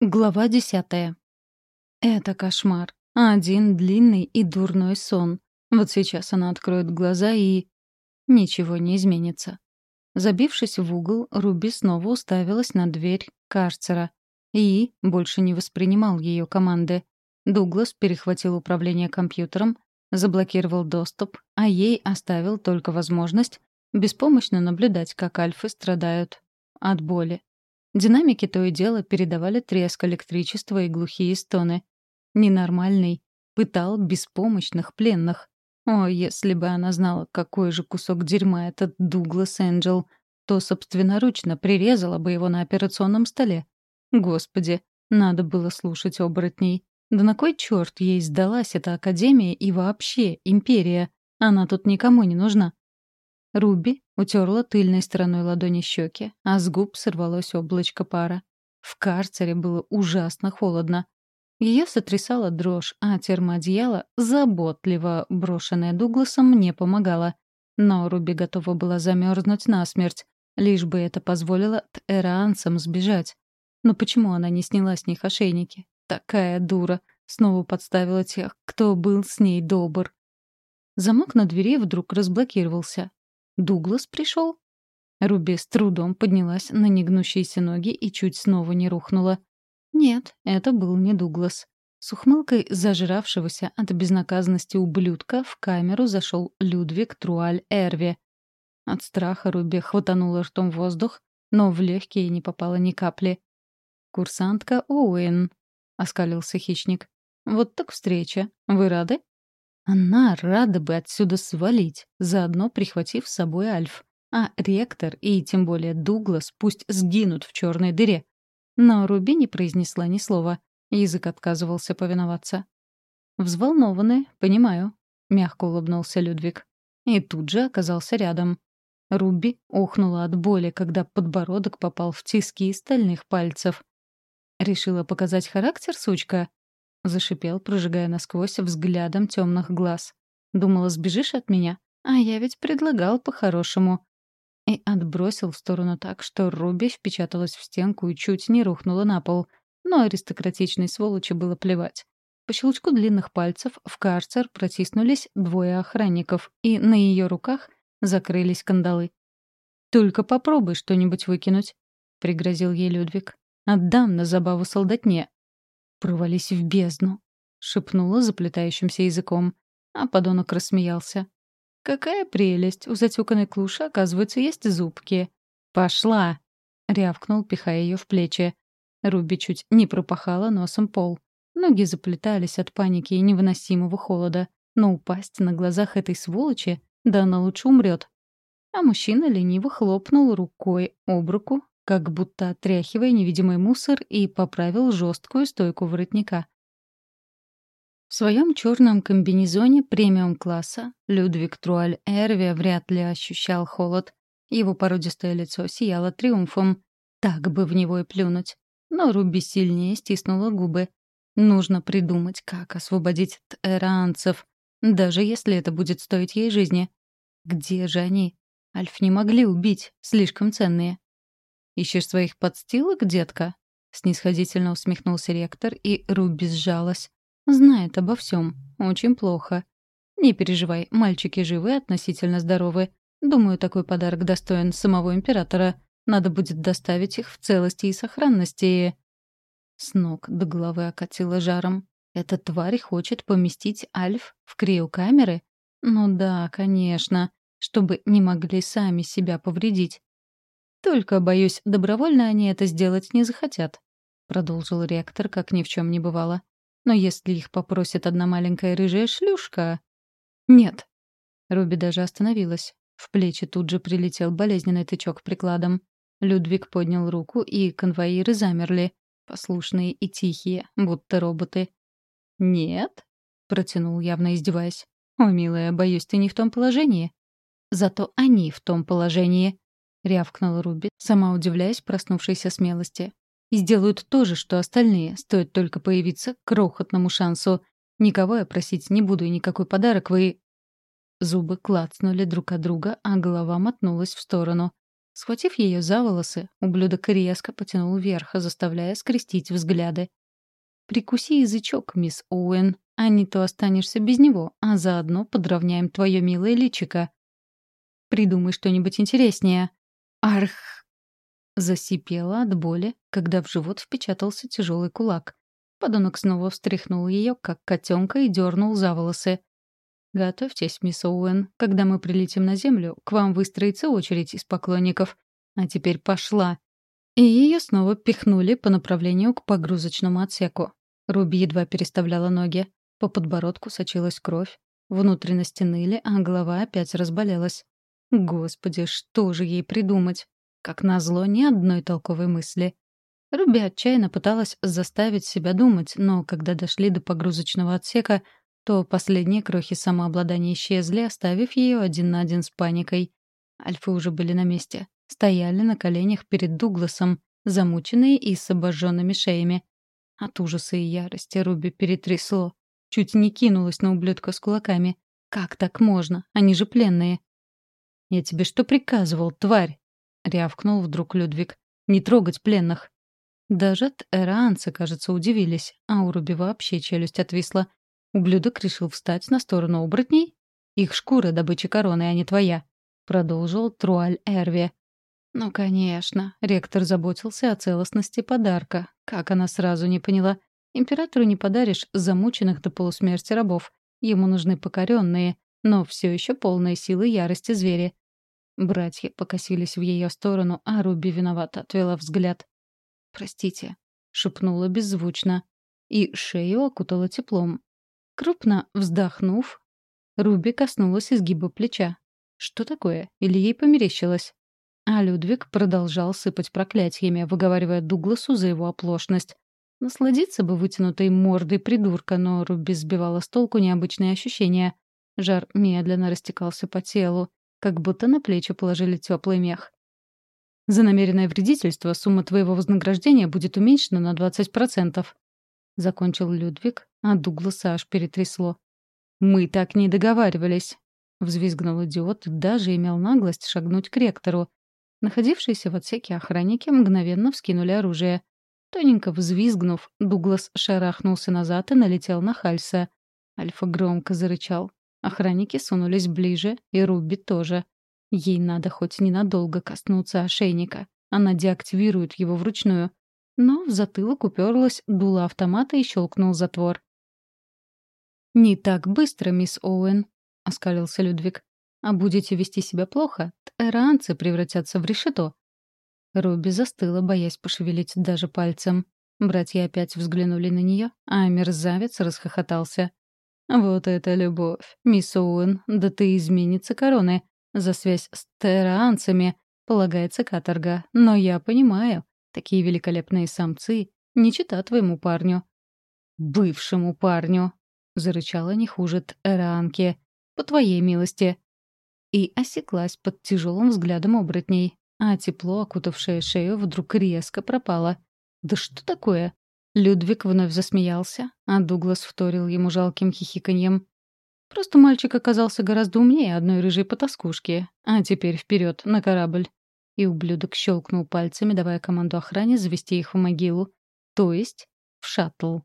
Глава десятая. Это кошмар. Один длинный и дурной сон. Вот сейчас она откроет глаза и... Ничего не изменится. Забившись в угол, Руби снова уставилась на дверь карцера. И больше не воспринимал ее команды. Дуглас перехватил управление компьютером, заблокировал доступ, а ей оставил только возможность беспомощно наблюдать, как альфы страдают от боли. Динамики то и дело передавали треск электричества и глухие стоны. Ненормальный пытал беспомощных пленных. О, если бы она знала, какой же кусок дерьма этот Дуглас Энджел, то собственноручно прирезала бы его на операционном столе. Господи, надо было слушать оборотней. Да на кой черт ей сдалась эта академия и вообще империя? Она тут никому не нужна. Руби утерла тыльной стороной ладони щеки, а с губ сорвалось облачко пара. В карцере было ужасно холодно. Ее сотрясала дрожь, а термоодеяло, заботливо брошенное Дугласом, не помогало. Но Руби готова была замерзнуть насмерть, лишь бы это позволило тэраанцам сбежать. Но почему она не сняла с них ошейники? Такая дура. Снова подставила тех, кто был с ней добр. Замок на двери вдруг разблокировался. Дуглас пришел? Руби с трудом поднялась на негнущиеся ноги и чуть снова не рухнула. Нет, это был не Дуглас. С ухмылкой зажиравшегося от безнаказанности ублюдка в камеру зашел Людвиг Труаль Эрви. От страха Руби хватанула ртом воздух, но в легкие не попало ни капли. «Курсантка Оуэн», — оскалился хищник. «Вот так встреча. Вы рады?» Она рада бы отсюда свалить, заодно прихватив с собой Альф. А ректор и тем более Дуглас пусть сгинут в черной дыре. Но Руби не произнесла ни слова. Язык отказывался повиноваться. «Взволнованы, понимаю», — мягко улыбнулся Людвиг. И тут же оказался рядом. Руби охнула от боли, когда подбородок попал в тиски стальных пальцев. «Решила показать характер, сучка?» — зашипел, прожигая насквозь взглядом темных глаз. «Думала, сбежишь от меня? А я ведь предлагал по-хорошему». И отбросил в сторону так, что Руби впечаталась в стенку и чуть не рухнула на пол. Но аристократичной сволочи было плевать. По щелчку длинных пальцев в карцер протиснулись двое охранников, и на ее руках закрылись кандалы. «Только попробуй что-нибудь выкинуть», — пригрозил ей Людвиг. «Отдам на забаву солдатне, «Провались в бездну», — шепнула заплетающимся языком. А подонок рассмеялся. «Какая прелесть! У затюканной клуши, оказывается, есть зубки». «Пошла!» — рявкнул, пихая ее в плечи. Руби чуть не пропахала носом пол. Ноги заплетались от паники и невыносимого холода. Но упасть на глазах этой сволочи, да она лучше умрет. А мужчина лениво хлопнул рукой об руку, как будто отряхивая невидимый мусор, и поправил жесткую стойку воротника. В своем черном комбинезоне премиум-класса Людвиг Труаль Эрви вряд ли ощущал холод. Его породистое лицо сияло триумфом. Так бы в него и плюнуть. Но Руби сильнее стиснула губы. Нужно придумать, как освободить тэранцев, даже если это будет стоить ей жизни. Где же они? Альф не могли убить, слишком ценные. «Ищешь своих подстилок, детка?» — снисходительно усмехнулся ректор, и Руби сжалась. «Знает обо всем. Очень плохо. Не переживай, мальчики живы относительно здоровы. Думаю, такой подарок достоин самого императора. Надо будет доставить их в целости и сохранности. С ног до головы окатило жаром. Эта тварь хочет поместить Альф в криокамеры? Ну да, конечно, чтобы не могли сами себя повредить. Только, боюсь, добровольно они это сделать не захотят», — продолжил ректор, как ни в чем не бывало. «Но если их попросит одна маленькая рыжая шлюшка...» «Нет». Руби даже остановилась. В плечи тут же прилетел болезненный тычок прикладом. Людвиг поднял руку, и конвоиры замерли, послушные и тихие, будто роботы. «Нет?» — протянул, явно издеваясь. «О, милая, боюсь, ты не в том положении». «Зато они в том положении», — рявкнула Руби, сама удивляясь проснувшейся смелости. «И сделают то же, что остальные, стоит только появиться крохотному шансу. Никого я просить не буду, и никакой подарок вы...» Зубы клацнули друг от друга, а голова мотнулась в сторону. Схватив ее за волосы, ублюдок резко потянул вверх, заставляя скрестить взгляды. «Прикуси язычок, мисс Оуэн, а не то останешься без него, а заодно подровняем твое милое личико». «Придумай что-нибудь интереснее». «Арх!» Засипела от боли, когда в живот впечатался тяжелый кулак. Подонок снова встряхнул ее, как котенка, и дернул за волосы. «Готовьтесь, мисс Оуэн. Когда мы прилетим на Землю, к вам выстроится очередь из поклонников. А теперь пошла». И ее снова пихнули по направлению к погрузочному отсеку. Руби едва переставляла ноги. По подбородку сочилась кровь. Внутренности ныли, а голова опять разболелась. Господи, что же ей придумать? Как назло, ни одной толковой мысли. Руби отчаянно пыталась заставить себя думать, но когда дошли до погрузочного отсека, то последние крохи самообладания исчезли, оставив ее один на один с паникой. Альфы уже были на месте. Стояли на коленях перед Дугласом, замученные и с обожженными шеями. От ужаса и ярости Руби перетрясло. Чуть не кинулась на ублюдка с кулаками. «Как так можно? Они же пленные!» «Я тебе что приказывал, тварь?» — рявкнул вдруг Людвиг. «Не трогать пленных!» Даже эраанцы, кажется, удивились, а у Руби вообще челюсть отвисла. Ублюдок решил встать на сторону оборотней? Их шкура — добыча короны, а не твоя. Продолжил Труаль Эрви. Ну, конечно, ректор заботился о целостности подарка. Как она сразу не поняла. Императору не подаришь замученных до полусмерти рабов. Ему нужны покоренные, но все еще полные силы ярости звери. Братья покосились в ее сторону, а Руби виновато отвела взгляд. «Простите», — шепнула беззвучно. И шею окутала теплом. Крупно вздохнув, Руби коснулась изгиба плеча. Что такое? Или ей померещилось? А Людвиг продолжал сыпать проклятиями, выговаривая Дугласу за его оплошность. Насладиться бы вытянутой мордой придурка, но Руби сбивала с толку необычные ощущения. Жар медленно растекался по телу, как будто на плечи положили теплый мех. «За намеренное вредительство сумма твоего вознаграждения будет уменьшена на 20%. — закончил Людвиг, а Дугласа аж перетрясло. «Мы так не договаривались», — взвизгнул идиот даже имел наглость шагнуть к ректору. Находившиеся в отсеке охранники мгновенно вскинули оружие. Тоненько взвизгнув, Дуглас шарахнулся назад и налетел на Хальса. Альфа громко зарычал. Охранники сунулись ближе, и Руби тоже. Ей надо хоть ненадолго коснуться ошейника. Она деактивирует его вручную но в затылок уперлась дуло автомата и щелкнул затвор. «Не так быстро, мисс Оуэн», — оскалился Людвиг. «А будете вести себя плохо, эранцы превратятся в решето». Руби застыла, боясь пошевелить даже пальцем. Братья опять взглянули на нее, а мерзавец расхохотался. «Вот это любовь, мисс Оуэн, да ты изменится короны. За связь с тераанцами полагается каторга, но я понимаю, Такие великолепные самцы, не чита твоему парню. «Бывшему парню!» — зарычала не хуже Эранке. «По твоей милости!» И осеклась под тяжелым взглядом оборотней, а тепло, окутавшее шею, вдруг резко пропало. «Да что такое?» Людвиг вновь засмеялся, а Дуглас вторил ему жалким хихиканьем. Просто мальчик оказался гораздо умнее одной рыжей потаскушки. А теперь вперед на корабль. И ублюдок щелкнул пальцами, давая команду охране завести их в могилу. То есть в шаттл.